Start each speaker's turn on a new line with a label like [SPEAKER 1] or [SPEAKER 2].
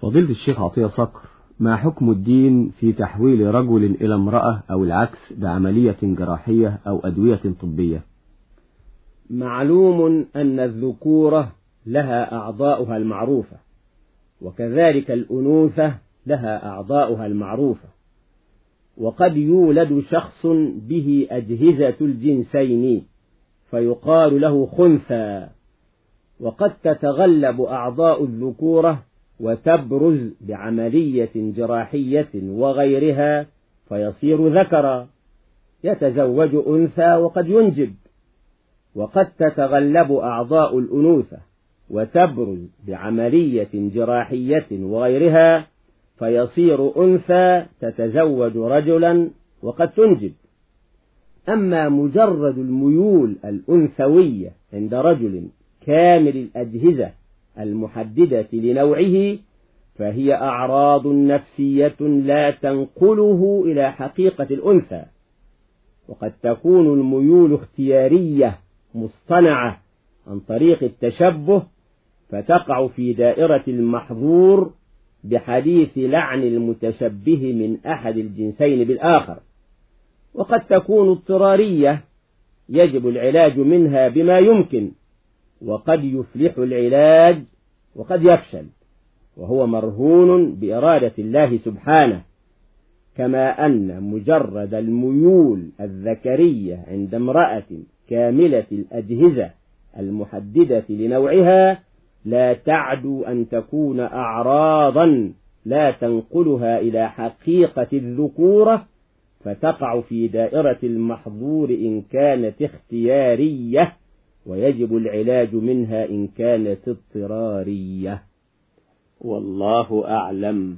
[SPEAKER 1] فضيلة الشيخ عطية صقر ما حكم الدين في تحويل رجل إلى امرأة أو العكس بعملية جراحية أو أدوية طبية؟
[SPEAKER 2] معلوم أن الذكورة لها أعضاؤها المعروفة وكذلك الأنوثة لها أعضاؤها المعروفة وقد يولد شخص به أجهزة الجنسين فيقال له خنثى وقد تتغلب أعضاء الذكورة وتبرز بعملية جراحية وغيرها فيصير ذكرا. يتزوج أنثى وقد ينجب. وقد تتغلب أعضاء الأنوثة وتبرز بعملية جراحية وغيرها فيصير أنثى تتزوج رجلا وقد تنجب. أما مجرد الميول الأنثوية عند رجل كامل الأجهزة المحددة لنوعه فهي أعراض نفسية لا تنقله إلى حقيقة الأنثى. وقد تكون الميول اختيارية مصطنعة عن طريق التشبه فتقع في دائرة المحظور بحديث لعن المتشبه من أحد الجنسين بالآخر. وقد تكون اضطرارية يجب العلاج منها بما يمكن وقد يفلح العلاج وقد يفشل وهو مرهون بإرادة الله سبحانه كما أن مجرد الميول الذكرية عند امرأة كاملة الأجهزة المحددة لنوعها لا تعدو أن تكون أعراضا لا تنقلها إلى حقيقة الذكورة فتقع في دائرة المحظور إن كانت اختيارية ويجب العلاج منها إن كانت اضطرارية. والله أعلم.